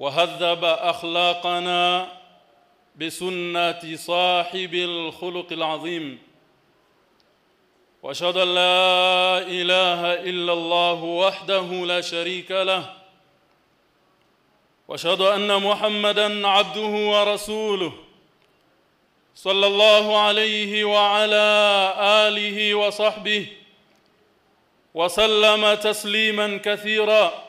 وهذب أخلاقنا بسنة صاحب الخلق العظيم. وأشهد أن لا إله إلا الله وحده لا شريك له. وأشهد أن محمدا عبده ورسوله صلى الله عليه وعلى آله وصحبه وسلم تسليما كثيرا.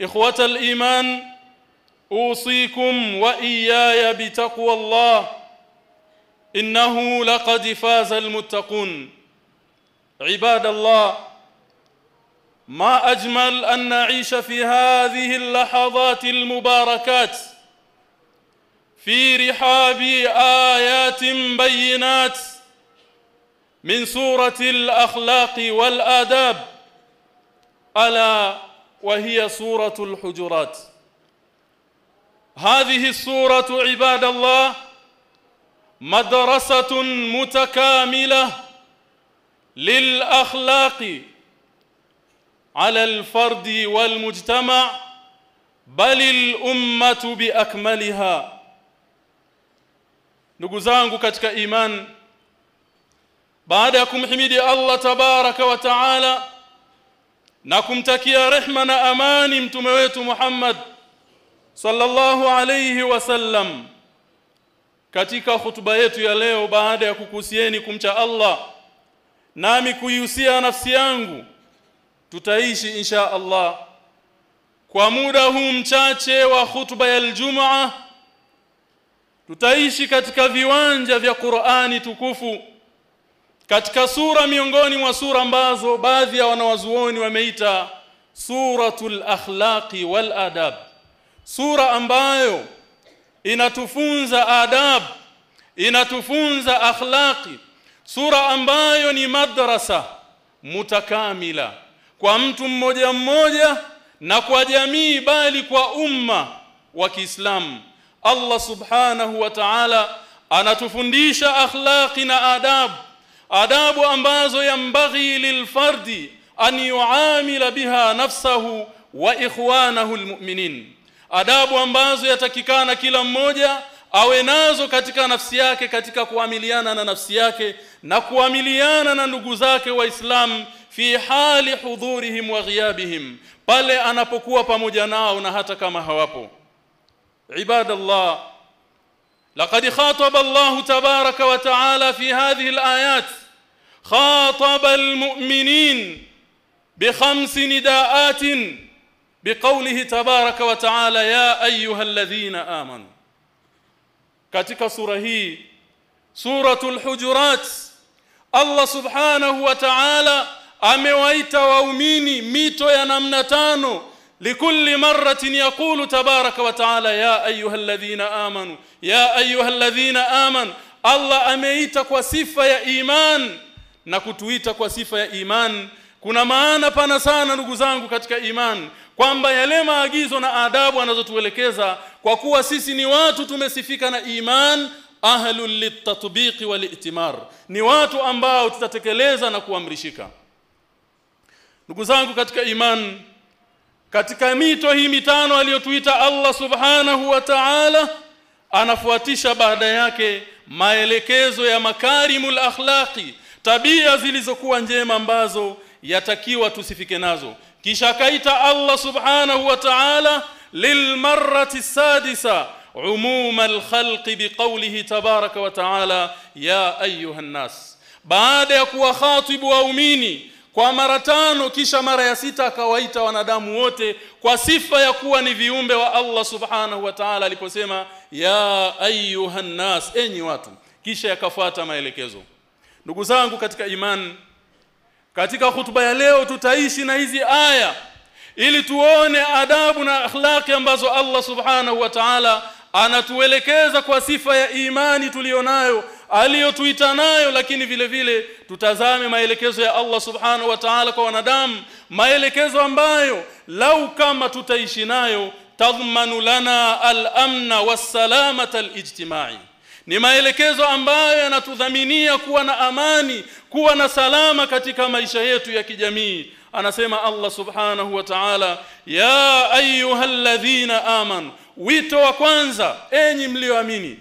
إخوة الإيمان أوصيكم وإياي بتقوى الله إنه لقد فاز المتقون. عباد الله ما أجمل أن نعيش في هذه اللحظات المباركات في رحاب آيات بينات من سورة الأخلاق والآداب. ألا وهي سورة الحجرات. هذه السورة عباد الله مدرسة متكاملة للأخلاق على الفرد والمجتمع بل الأمة بأكملها. ndugu zangu katika iman baada ya kumhimidi Allah tabaraka wa taala na kumtakia rehma na amani mtume wetu Muhammad sallallahu alayhi wasallam katika hutuba yetu ya leo baada ya kukusieni kumcha Allah nami kuihusia nafsi yangu tutaishi insha Allah kwa muda huu mchache wa hutuba ya Ijumaa tutaishi katika viwanja vya Qur'ani tukufu katika sura miongoni mwa sura ambazo baadhi ya wanawazuoni wameita suratul akhlaqi wal adab. Sura ambayo inatufunza adab inatufunza akhlaqi. Sura ambayo ni madrasa mutakamila. Kwa mtu mmoja mmoja na kwa jamii bali kwa umma wa Kiislamu. Allah subhanahu wa ta'ala anatufundisha akhlaqi na adabu adabu ambazo yambaghi lilfardi an yuamila biha nafsahu wa ikhwanahu almu'minin. Adabu ambazo yatakikana kila mmoja awe nazo katika nafsi yake katika kuamiliana na nafsi yake na kuamiliana na ndugu zake waislamu fi hali hudhurihim wa ghiyabihim pale anapokuwa pamoja nao na hata kama hawapo. Ibadallah لقد خاطب الله تبارك وتعالى في هذه الآيات. خاطب المؤمنين بخمس نداءات بقوله تبارك وتعالى يا أيها الذين آمنوا. katika sura hii suratul hujurat Allah subhanahu wa ta'ala amewaita waumini mito ya namna tano likulli يقول yaqulu tabaraka يا ta'ala ya ayyuhalladhina يا ya الذين amanu Allah ameita kwa sifa ya iman na kutuita kwa sifa ya iman kuna maana pana sana ndugu zangu katika iman kwamba yale maagizo na adabu anazotuelekeza kwa kuwa sisi ni watu tumesifika na iman ahlul litatbiqi walitimar ni watu ambao tutatekeleza na kuamrishika. Ndugu zangu katika iman katika mito hii mitano aliyotuita Allah subhanahu wa ta'ala anafuatisha baada yake maelekezo ya makarimul akhlaqi tabia zilizokuwa njema ambazo yatakiwa tusifike nazo. Kisha kaita Allah subhanahu wa ta'ala lilmarrati sadisa umuma alkhalqi biqawlihi tabaraka wa taala ya ayuha nas. Baada ya kuwakhatibu waumini kwa mara tano kisha mara ya sita akawaita wanadamu wote kwa sifa ya kuwa ni viumbe wa Allah subhanahu wa ta'ala aliposema ya ayuha nnas enyi watu. Kisha yakafuata maelekezo. Ndugu zangu katika imani katika hutuba ya leo tutaishi na hizi aya ili tuone adabu na akhlaqi ambazo Allah subhanahu wa ta'ala anatuelekeza kwa sifa ya imani tulionayo aliyotuita nayo lakini vile vile tutazame maelekezo ya Allah subhanahu wa ta'ala kwa wanadamu maelekezo ambayo lau kama tutaishi nayo tadhmanu lana al-amna was-salamata al-ijtimai. Ni maelekezo ambayo yanatudhaminia kuwa na amani kuwa na salama katika maisha yetu ya kijamii. Anasema Allah subhanahu wa ta'ala ya ayyuhalladhina amanu wito wa kwanza enyi mlioamini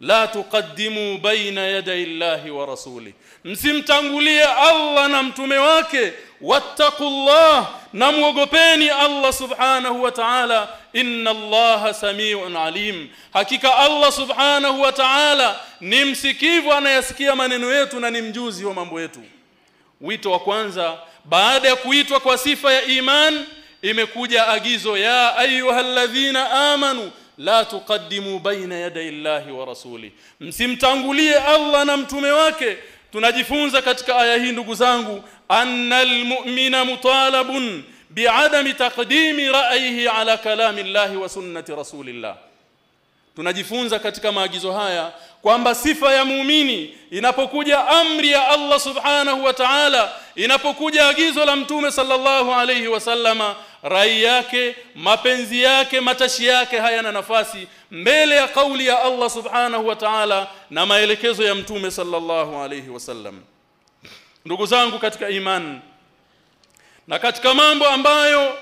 la tuqaddimu baina yaday Allahi wa rasuli. Msimtangulie Allah na mtume wake. Wattaqullah na muogopeni Allah subhanahu wa ta'ala. Inna Allah samiun alim. Hakika Allah subhanahu wa ta'ala ni msikivu anayasikia maneno yetu na ni mjuzi wa mambo yetu. Wito wa kwanza baada ya kuitwa kwa sifa ya iman imekuja agizo ya ayyuhalladhina amanu la tuqaddimu baina yaday Allahi wa rasuli msimtangulie Allah na mtume wake tunajifunza katika aya hii ndugu zangu annal mu'mina mutalabun bi'adami taqdimi ra'yihi ala kalami Allahi wa sunnati rasulillah tunajifunza katika maagizo haya kwamba sifa ya muumini inapokuja amri ya Allah subhanahu wa ta'ala inapokuja agizo la mtume sallallahu alayhi wasallama rai yake mapenzi yake matashi yake hayana nafasi mbele ya kauli ya Allah subhanahu wa ta'ala na maelekezo ya mtume sallallahu alayhi wasallam ndugu zangu katika imani na katika mambo ambayo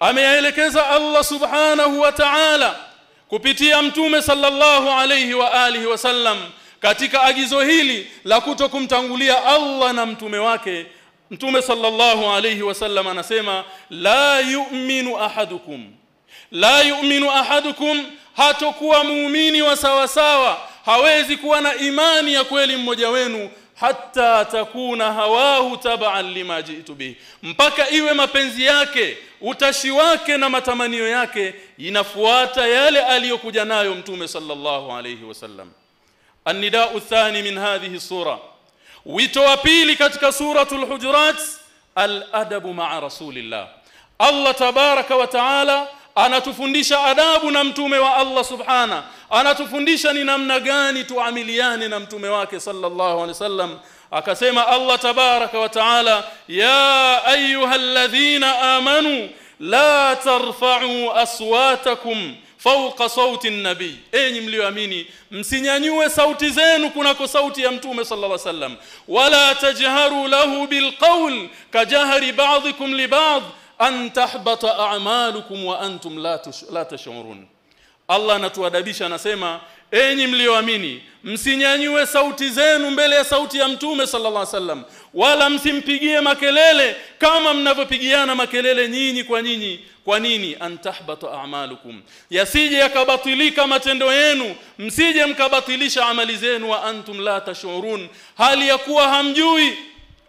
ameyaelekeza Allah subhanahu wa ta'ala kupitia mtume sallallahu alayhi wa alihi wasallam katika agizo hili la kuto kumtangulia Allah na mtume wake mtume sallallahu alayhi wasallam anasema la yu'minu ahadukum. La yu'minu ahadukum hatokuwa muumini wa sawa sawa hawezi kuwa na imani ya kweli mmoja wenu hatta takuna hawahu tab'an lima jitu bihi. Mpaka iwe mapenzi yake utashi wake na matamanio yake inafuata yale aliyokuja nayo mtume sallallahu alayhi wasallam. An-nida'u thani min hadhihi sura. Wito wa pili katika suratul hujurat al-adabu ma'a rasulillah. Allah tabaraka wa taala anatufundisha adabu na mtume wa Allah subhana anatufundisha ni namna gani tuamiliane na mtume wake sallallahu alaihi wasallam akasema Allah tabaraka wa taala ya ayyuhalladhina amanu la tarfa'u aswatakum fawqa sauti nabii enyi mlioamini msinyanyue sauti zenu kunako sauti ya mtume sallallahu alaihi wasallam wala tajharu lahu bilqawl kajahri ba'dikum li ba'd an tahbata a'malukum wa antum la la tash'urun. Allah anatuadabisha anasema enyi mlioamini msinyanyue sauti zenu mbele ya sauti ya mtume sallallahu alaihi wasallam wala msimpigie makelele kama mnavyopigiana makelele nyinyi kwa nyinyi. Kwa nini? Antahbata a'malukum. Yasije yakabatilika matendo yenu msije mkabatilisha amali zenu wa antum la tashurun. Hali ya kuwa hamjui.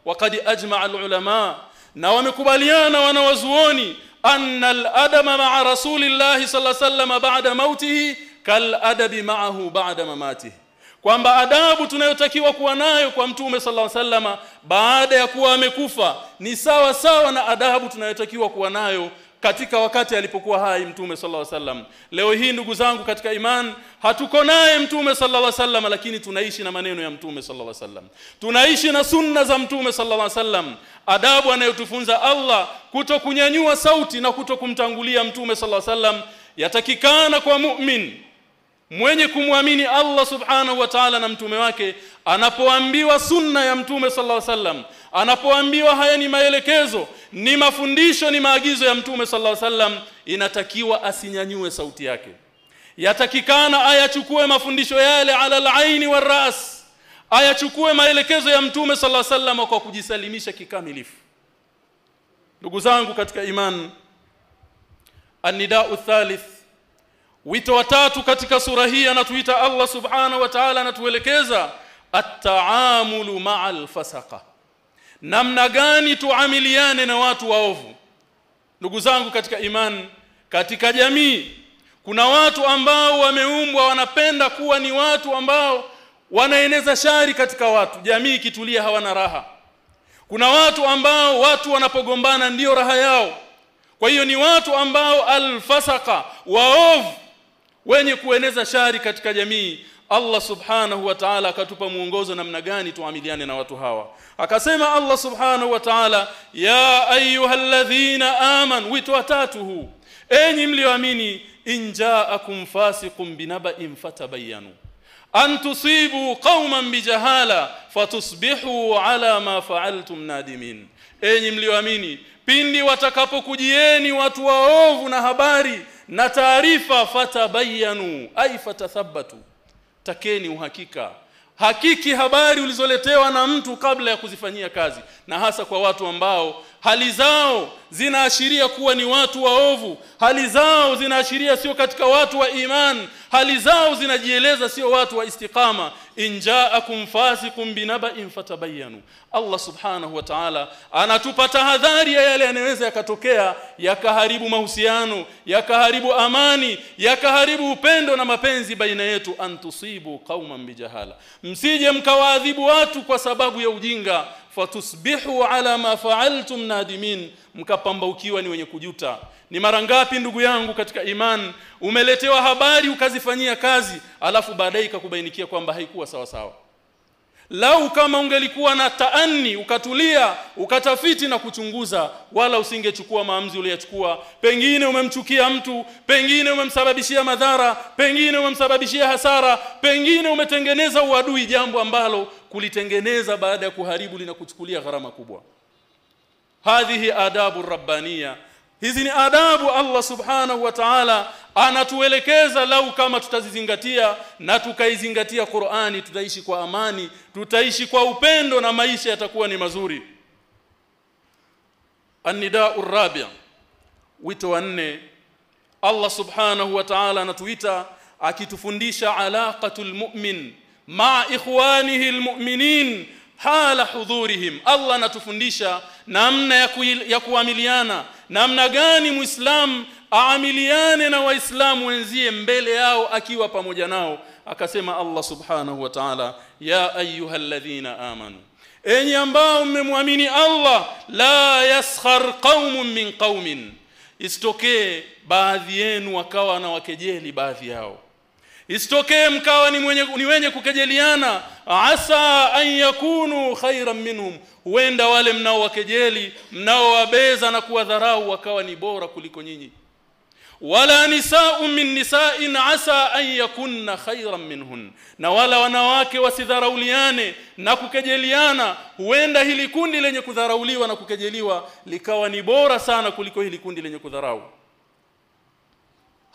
Waqad ajma'a ulama na wamekubaliana wanawazuoni anna al-adama ma'a rasulillahi sallallahu alayhi wasallam ba'da mautihi kal adabi ma'ahu ba'da mamatihi. Kwamba adabu tunayotakiwa kuwa nayo kwa mtume sallallahu alaihi wasallam baada ya kuwa amekufa ni sawa sawa na adabu tunayotakiwa kuwa nayo katika wakati alipokuwa hai mtume sallallahu alaihi wasallam. Leo hii ndugu zangu katika iman hatuko naye mtume sallallahu alaihi wasallam lakini tunaishi na maneno ya mtume sallallahu alaihi wasallam. Tunaishi na sunna za mtume sallallahu alaihi wasallam. Adabu anayotufunza Allah kutokunyanyua sauti na kutokumtangulia mtume sallallahu alaihi wasallam yatakikana kwa mu'min mwenye kumwamini Allah subhanahu wa ta'ala na mtume wake anapoambiwa sunna ya mtume sallallahu alaihi wasallam anapoambiwa haya ni maelekezo ni mafundisho ni maagizo ya mtume sallallahu alaihi wasallam inatakiwa asinyanyue sauti yake. Yatakikana ayachukue mafundisho yale ala al-aini war-ras ayachukue maelekezo ya mtume sallallahu alaihi wasallam kwa kujisalimisha kikamilifu. Ndugu zangu katika iman an-nida'u thalith wito wa tatu katika sura hii anatuita Allah subhanahu wa ta'ala anatuelekeza at-taamulu ma'al fasaqa. Namna gani tuamiliane na watu waovu? Ndugu zangu katika imani katika jamii kuna watu ambao wameumbwa wanapenda kuwa ni watu ambao wanaeneza shari katika watu. Jamii ikitulia hawana raha. Kuna watu ambao watu wanapogombana ndiyo raha yao. Kwa hiyo ni watu ambao alfasaka waovu wenye kueneza shari katika jamii Allah subhanahu wa ta'ala akatupa muongozo namna gani tuamiliane na watu hawa. Akasema Allah subhanahu wa ta'ala ya ayyuhalladhina aman wito watatu huu enyi mlioamini injaakum fasiqun binaba'in fatabayyanu. An tusibu qauman bijahala fatusbihu ala ma fa'altum nadimin. Enyi mlioamini pindi watakapokujieni watu waovu na habari na taarifa fatabayanu ay fatathabbatu takeni uhakika. Hakiki habari ulizoletewa na mtu kabla ya kuzifanyia kazi na hasa kwa watu ambao hali zao zinaashiria kuwa ni watu waovu. Hali zao zinaashiria sio katika watu wa iman. Hali zao zinajieleza sio watu wa istiqama. Injaakum fasiqun binaba'in fatabayanu Allah subhanahu wa ta'ala anatupa tahadhari ya yale yanayoweza yakatokea yakaharibu mahusiano yakaharibu amani yakaharibu upendo na mapenzi baina yetu. Antusibu qauman bijahala msije mkawaadhibu watu kwa sababu ya ujinga. Fatusbihu ala ma fa'altum nadimin mkapambaukiwa ni wenye kujuta. Ni mara ngapi ndugu yangu katika iman umeletewa habari ukazifanyia kazi alafu baadaye ikakubainikia kwamba haikuwa sawa sawa? Lau kama ungelikuwa na taani ukatulia ukatafiti na kuchunguza wala usingechukua maamuzi uliyachukua pengine umemchukia mtu pengine umemsababishia madhara pengine umemsababishia hasara pengine umetengeneza uadui jambo ambalo kulitengeneza baada ya kuharibu linakuchukulia gharama kubwa hadhihi adabu rabbania hizi ni adabu Allah subhanahu wa ta'ala anatuelekeza lau kama tutazizingatia na tukaizingatia Qur'ani tutaishi kwa amani tutaishi kwa upendo na maisha yatakuwa ni mazuri. An-nida'u rabi' wito wa nne. Allah subhanahu wa ta'ala anatuita akitufundisha alaqatul mu'min ma ikhwanihi almu'minin hala hudhurihim. Allah anatufundisha namna ya, ku, ya kuamiliana. Namna gani muislam aamiliane na waislamu wenzie mbele yao akiwa pamoja nao. Akasema Allah subhanahu wa ta'ala ya ayyuhalladhina amanu enyi ambao mmemwamini Allah la yaskhar qaumun min qaumin isitokee baadhi yenu wakawa na wakejeli baadhi yao. Isitokee mkawa ni, mwenye, ni wenye kukejeliana asa an yakunu khairan minhum. Huenda wale mnaowakejeli mnaowabeza na kuwadharau wakawa ni bora kuliko nyinyi. Wala nisa'u min nisa'in asa an yakunna khairan minhun. Na wala wanawake wasidharauliane na kukejeliana. Huenda hili kundi lenye kudharauliwa na kukejeliwa likawa ni bora sana kuliko hili kundi lenye kudharau.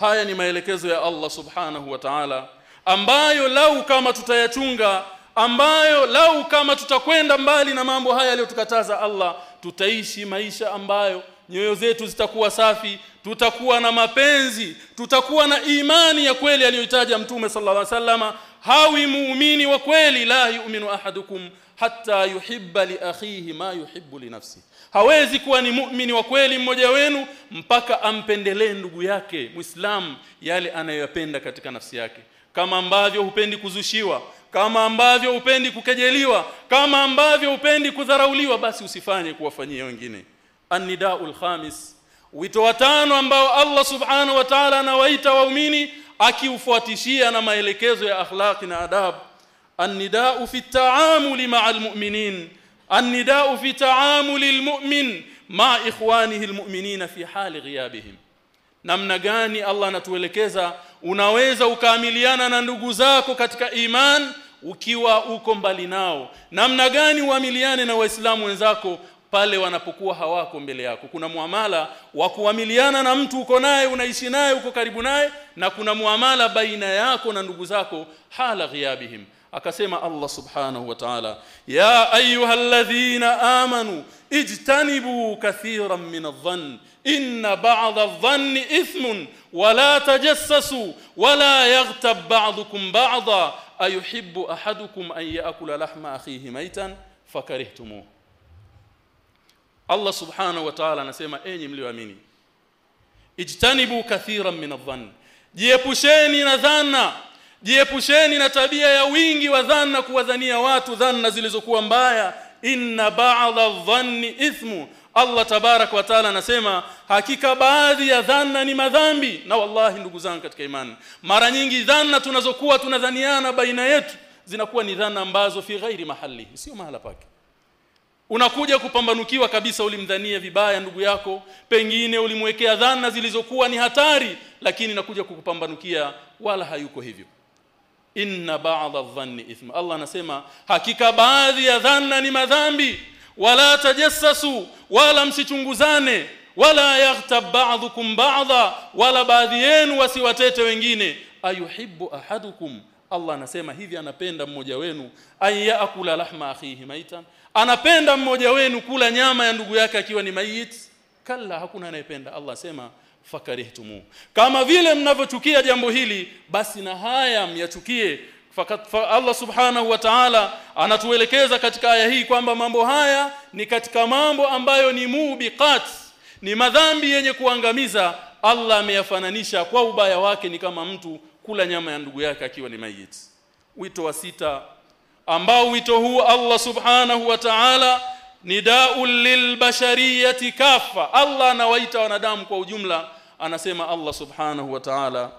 Haya ni maelekezo ya Allah subhanahu wa ta'ala ambayo lau kama tutayachunga ambayo lau kama tutakwenda mbali na mambo haya aliyotukataza Allah tutaishi maisha ambayo nyoyo zetu zitakuwa safi tutakuwa na mapenzi tutakuwa na imani ya kweli aliyoitaja mtume sallallahu alaihi wasallama hawi muumini wa kweli la yu'minu ahadukum hatta yuhibba li akhihi ma yuhibbu li nafsi. Hawezi kuwa ni muumini wa kweli mmoja wenu mpaka ampendelee ndugu yake muislam yale anayoyapenda katika nafsi yake kama ambavyo hupendi kuzushiwa kama ambavyo hupendi kukejeliwa kama ambavyo hupendi kudharauliwa basi usifanye kuwafanyia wengine. An-nidaul khamis. Wito watano ambao Allah subhanahu wa ta'ala anawaita waumini akiufuatishia na maelekezo ya akhlaqi na adab. At-ta'amuli ma'al mu'minin an-nidau fi ta'amuli al-mu'min ma ikhwanihi al-mu'minina fi hali ghiyabihim namna gani Allah anatuelekeza unaweza ukaamiliana na ndugu zako katika iman ukiwa uko mbali nao. Namna gani uamiliane na waislamu wenzako pale wanapokuwa hawako mbele yako? Kuna muamala wa kuamiliana na mtu uko naye unaishi naye uko karibu naye na kuna muamala baina yako na ndugu zako hala ghiabihim akasema Allah subhanahu wa ta'ala ya ayyuhalladhina amanu ijtanibu kathiran min adh-dhann inna ba'dha adh-dhanni ithmun wala tajassasu wala yaghtab ba'dukum ba'dha ayuhibbu ahadukum an ya'kula lahma akhihi maytan? Fakarihtumuh Allah subhanahu wa ta'ala anasema enyi mlioamini ijtanibu kathiran min adh-dhann. Jiepusheni na dhanna. Jiepusheni na tabia ya wingi wa dhanna kuwadhania watu dhanna zilizokuwa mbaya inna ba'dha dhanni ithmu. Allah tabarak wa taala anasema hakika baadhi ya dhanna ni madhambi. Na wallahi ndugu zangu katika imani mara nyingi dhanna tunazokuwa tunadhaniana baina yetu zinakuwa ni dhanna ambazo fi ghairi mahali sio mahala pake. Unakuja kupambanukiwa kabisa ulimdhania vibaya ndugu yako pengine ulimwekea dhana zilizokuwa ni hatari lakini nakuja kukupambanukia wala hayuko hivyo inna ba'dha dhanni ithm Allah anasema hakika baadhi ya dhanna ni madhambi. Wala tajassasu wala msichunguzane. Wala yaghtab ba'dukum ba'dha. Wala baadhi yenu wasiwatete wengine. Ayuhibbu ahadukum. Allah anasema hivi anapenda mmoja wenu ayakula lahma akhihi maitan? Anapenda mmoja wenu kula nyama ya ndugu yake akiwa ni mayit? Kalla hakuna anayependa. Allah asema fakarihtumu. Kama vile mnavyochukia jambo hili basi na haya myachukie. Fakat fa Allah subhanahu wa ta'ala anatuelekeza katika aya hii kwamba mambo haya ni katika mambo ambayo ni mubiqat ni madhambi yenye kuangamiza. Allah ameyafananisha kwa ubaya wake ni kama mtu kula nyama ya ndugu yake akiwa ni mayit. Wito wa sita ambao wito huu Allah subhanahu wa ta'ala nidaul lilbashariyati kafa. Allah anawaita wanadamu kwa ujumla anasema Allah subhanahu wa ta'ala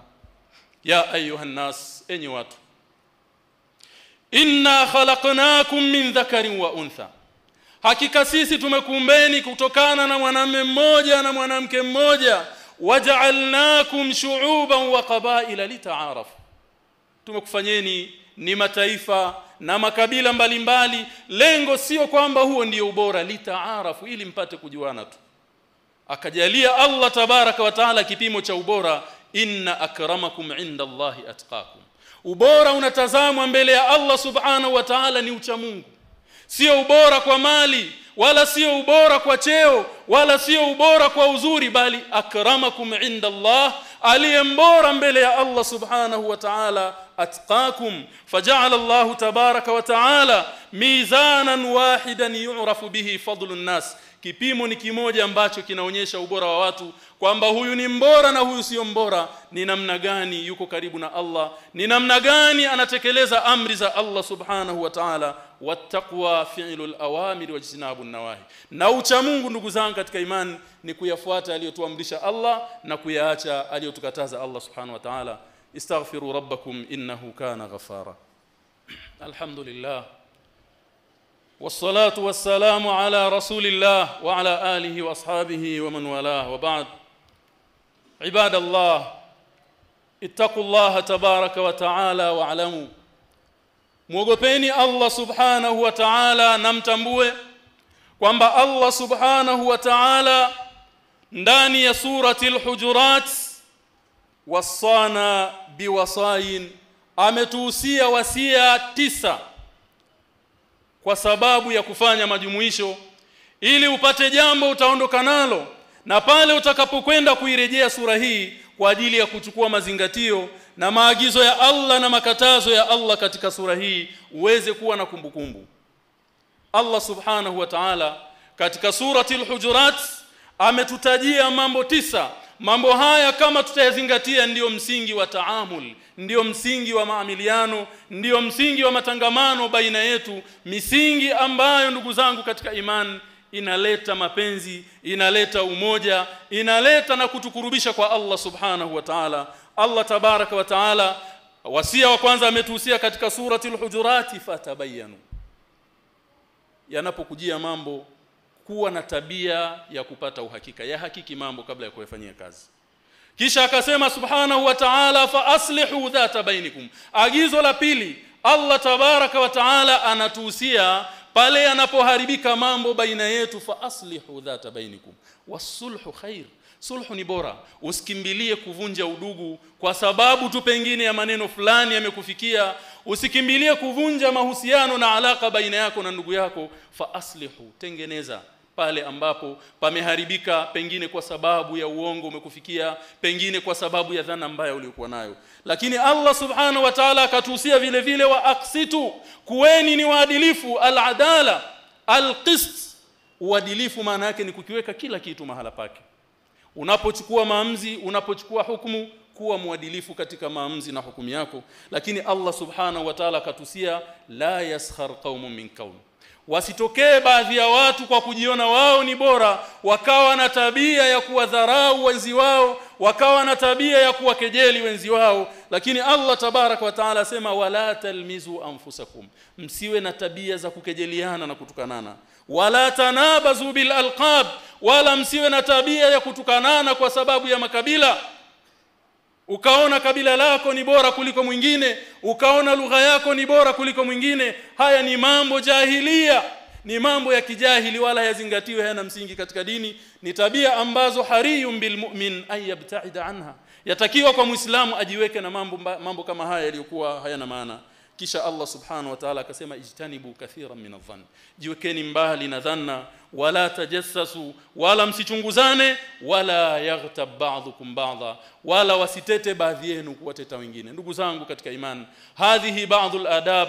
ya ayuha nas enyi watu. Inna khalaqnakum min dhakarin wa untha. Hakika sisi tumekuumbeni kutokana na mwanamme mmoja na mwanamke mmoja. Waja'alnakum shu'uban wa qabaila lita'arafu. Tumekufanyeni ni mataifa na makabila mbalimbali. Mbali. lengo sio kwamba huo ndio ubora litaarafu ili mpate kujuana tu. Akajalia Allah tabaraka wa taala kipimo cha ubora inna akramakum inda Allahi atqakum. Ubora unatazamwa mbele ya Allah subhanahu wa ta'ala ni ucha Mungu. Sio ubora kwa mali wala sio ubora kwa cheo wala sio ubora kwa uzuri bali akramakum inda Allah aliyembora mbele ya Allah subhanahu wa ta'ala atqakum faja'ala Allah tabaraka wa ta'ala mizanan wahidan yu'rafu bihi fadlun nas kipimo ni kimoja ambacho kinaonyesha ubora wa watu kwamba huyu ni mbora na huyu sio mbora. Ni namna gani yuko karibu na Allah? Ni namna gani anatekeleza amri za Allah subhanahu wa ta'ala? Wattaqwa fi'lul awamir wajtinabun nawahi. Na ucha Mungu ndugu zangu katika imani ni kuyafuata aliyotuamrisha Allah na kuyaacha aliyotukataza Allah subhanahu wa ta'ala. Istaghfiru rabbakum innahu kana ghafara alhamdulillah والصلاه والسلام على رسول الله وعلى اله واصحابه ومن والاه وبعد عباد الله اتقوا الله تبارك وتعالى واعلموا muogopeni Allah subhanahu wa ta'ala na mtambue kwamba Allah subhanahu wa ta'ala ndani ya surati al-hujurat wasana biwasain ametuhusia wasia tisa kwa sababu ya kufanya majumuisho. Ili upate jambo utaondoka nalo na pale utakapokwenda kuirejea sura hii kwa ajili ya kuchukua mazingatio na maagizo ya Allah na makatazo ya Allah katika sura hii uweze kuwa na kumbukumbu. Allah subhanahu wa ta'ala katika surati al-hujurat ametutajia mambo tisa mambo haya kama tutayazingatia ndiyo msingi wa taamul ndiyo msingi wa maamiliano ndiyo msingi wa matangamano baina yetu. Misingi ambayo ndugu zangu katika imani inaleta mapenzi inaleta umoja inaleta na kutukurubisha kwa Allah subhanahu wa ta'ala. Allah tabaraka wa ta'ala wasia wa kwanza ametuhusia katika surati al-hujurati fatabayanu yanapokujia mambo kuwa na tabia ya kupata uhakika ya hakiki mambo kabla ya kuyafanyia kazi. Kisha akasema subhanahu wa ta'ala fa aslihu dhata bainikum. Agizo la pili Allah tabaraka wa ta'ala anatuhusia pale anapoharibika mambo baina yetu fa aslihu dhata bainikum. Wasulhu khair. Sulhu ni bora. Usikimbilie kuvunja udugu kwa sababu tu pengine ya maneno fulani yamekufikia. Usikimbilie kuvunja mahusiano na alaka baina yako na ndugu yako fa aslihu tengeneza pale ambapo pameharibika pengine kwa sababu ya uongo umekufikia pengine kwa sababu ya dhana mbaya uliyokuwa nayo. Lakini Allah subhanahu wa ta'ala akatuhusia vile vile wa aksitu kuweni ni waadilifu al-adala al-qist. Uadilifu maana yake ni kukiweka kila kitu mahala pake. Unapochukua maamuzi unapochukua hukumu kuwa mwadilifu katika maamuzi na hukumu yako. Lakini Allah subhanahu wa ta'ala akatusia la yaskhar qaumun min qaum wasitokee baadhi ya watu kwa kujiona wao ni bora wakawa na tabia ya kuwadharau wenzi wao wakawa na tabia ya kuwakejeli wenzi wao. Lakini Allah tabarak wa taala asema wala talmizu anfusakum msiwe na tabia za kukejeliana na kutukanana. Wala tanabazu bil alqab wala msiwe na tabia ya kutukanana kwa sababu ya makabila ukaona kabila lako ni bora kuliko mwingine ukaona lugha yako ni bora kuliko mwingine haya ni mambo jahilia. Ni mambo ya kijahili wala yazingatiwe hayana msingi katika dini. Ni tabia ambazo hariyum bilmu'min ayabtaida yabta'ida anha. Yatakiwa kwa muislamu ajiweke na mambo mambo kama haya yaliyokuwa hayana maana. Kisha Allah subhanahu wa ta'ala akasema ijtanibu kathiran min adh-dhann. Jiwekeni mbali na dhanna wala tajassasu wala msichunguzane wala yaghtab ba'dhukum ba'dha wala wasitete baadhi yenu kuwateta wengine. Ndugu zangu katika imani hadhihi ba'dhul adab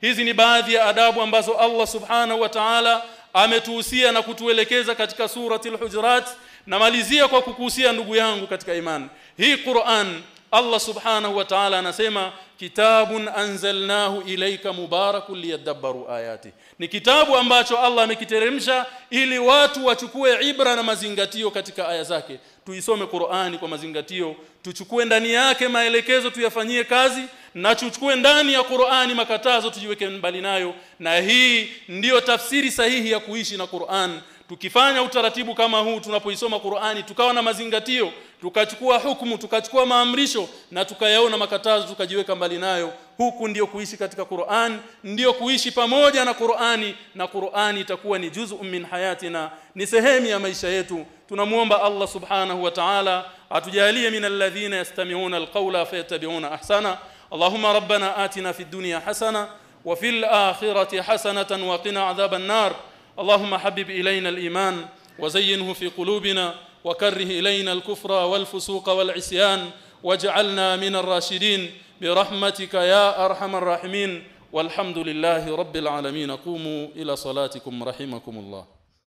hizi ni baadhi ya adabu ambazo Allah subhanahu wa ta'ala ametuhusia na kutuelekeza katika surati al-hujurat namalizia kwa kukuhusia ndugu yangu katika imani hii Qur'an Allah subhanahu wa ta'ala anasema kitabun anzalnahu ilayka mubarakun liyadabbaru ayati. Ni kitabu ambacho Allah amekiteremsha ili watu wachukue ibra na mazingatio katika aya zake. Tuisome Qur'ani kwa mazingatio tuchukue ndani yake maelekezo tuyafanyie kazi na tuchukue ndani ya Qur'ani makatazo tujiweke mbali nayo. Na hii ndiyo tafsiri sahihi ya kuishi na Qur'an tukifanya utaratibu kama huu tunapoisoma Qur'ani tukawa na mazingatio tukachukua hukumu tukachukua maamrisho na tukayaona makatazo tukajiweka mbali nayo huku ndiyo kuishi katika Qur'an ndiyo kuishi pamoja na Qur'ani na Qur'ani itakuwa ni juz'un min hayatina ni sehemu ya maisha yetu tunamuomba Allah subhanahu wa ta'ala atujalie min alladhina yastami'una alqawla fayattabi'una ahsana اللهم ربنا آتنا في الدنيا حسنه وفي الآخرة حسنة وقنا عذاب النار اللهم حبب إلينا الإيمان وزينه في قلوبنا وكره إلينا الكفر والفسوق والعصيان واجعلنا من الراشدين برحمتك يا أرحم الراحمين والحمد لله رب العالمين. قوموا إلى صلاتكم رحمكم الله.